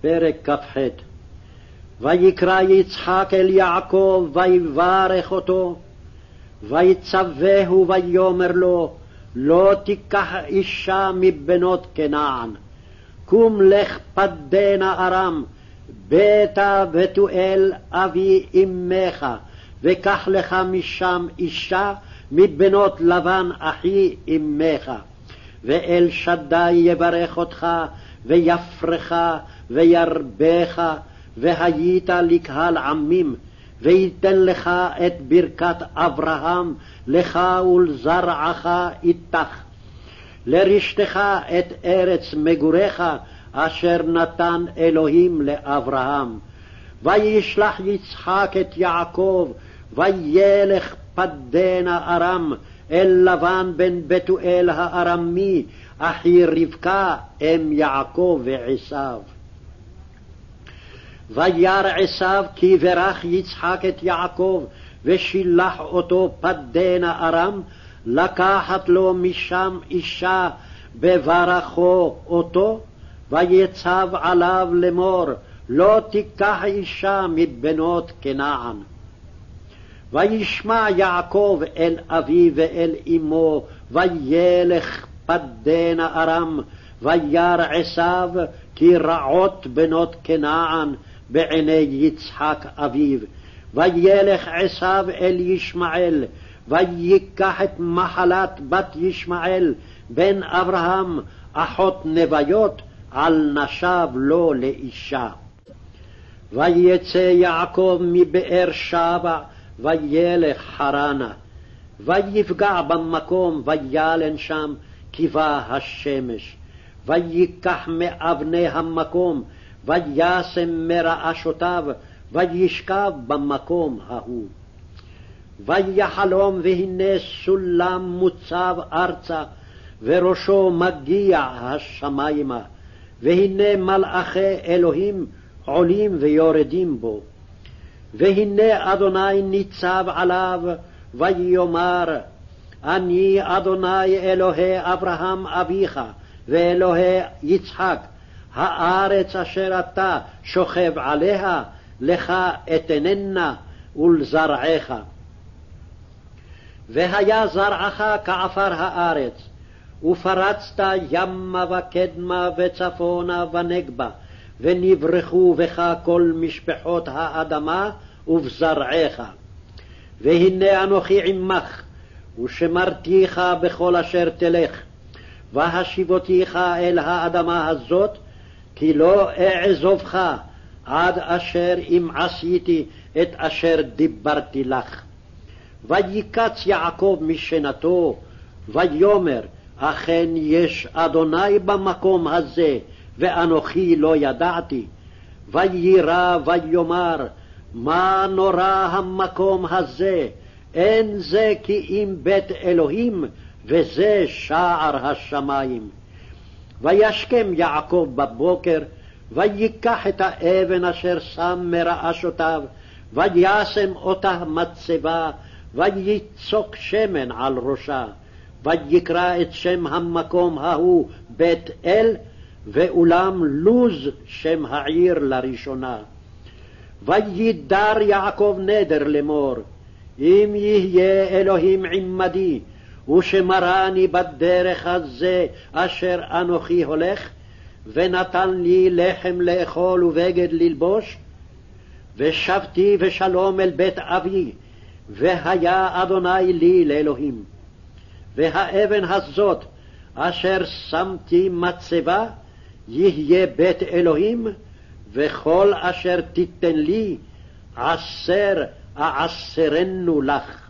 פרק כ"ח. ויקרא יצחק אל יעקב ויברך אותו ויצווהו ויאמר לו לא תיקח אישה מבנות כנען. קום לך פדנה ארם ביתה בתואל אבי אמך וקח לך משם אישה מבנות לבן אחי אמך. ואל שדי יברך אותך ויפרך וירבך והיית לקהל עמים וייתן לך את ברכת אברהם לך ולזרעך איתך לרשתך את ארץ מגוריך אשר נתן אלוהים לאברהם וישלח יצחק את יעקב וילך פדנה ארם אל לבן בן בתואל הארמי אחי רבקה אם יעקב ועשיו. וירא עשיו כי ברך יצחק את יעקב ושילח אותו פדנה ארם לקחת לו משם אישה בברכו אותו ויצב עליו לאמור לא תיקח אישה מבנות כנען. וישמע יעקב אל אביו ואל אמו וילך פדנה ארם וירא עשיו כי רעות בנות כנען בעיני יצחק אביו. וילך עשיו אל ישמעאל ויקח את מחלת בת ישמעאל בן אברהם אחות נביות על נשב לו לאישה. ויצא יעקב מבאר שבע וילך חרנה. ויפגע במקום וילן שם כי בא השמש. ויקח מאבני המקום וישם מרעשותיו וישכב במקום ההוא. ויחלום והנה סולם מוצב ארצה וראשו מגיע השמיימה והנה מלאכי אלוהים עולים ויורדים בו. והנה אדוני ניצב עליו, ויאמר, אני אדוני אלוהי אברהם אביך, ואלוהי יצחק, הארץ אשר אתה שוכב עליה, לך אתננה ולזרעך. והיה זרעך כעפר הארץ, ופרצת ימה וקדמה וצפונה ונגבה, ונברחו בך כל משפחות האדמה ובזרעך. והנה אנוכי עמך, ושמרתיך בכל אשר תלך, והשיבותיך אל האדמה הזאת, כי לא אעזובך עד אשר אם עשיתי את אשר דיברתי לך. ויקץ יעקב משנתו, ויאמר, אכן יש אדוני במקום הזה, ואנוכי לא ידעתי. ויירא ויאמר, מה נורא המקום הזה, אין זה כי אם בית אלוהים, וזה שער השמים. וישכם יעקב בבוקר, ויקח את האבן אשר שם מרעשותיו, וישם אותה מצבה, ויצוק שמן על ראשה. ויקרא את שם המקום ההוא בית אל, ואולם לוז שם העיר לראשונה. וידר יעקב נדר לאמור, אם יהיה אלוהים עמדי, ושמרני בדרך הזה אשר אנוכי הולך, ונתן לי לחם לאכול ובגד ללבוש, ושבתי בשלום אל בית אבי, והיה אדוני לי לאלוהים. והאבן הזאת, אשר שמתי מצבה, יהיה בית אלוהים, וכל אשר תיתן לי, עשר אעשרנו לך.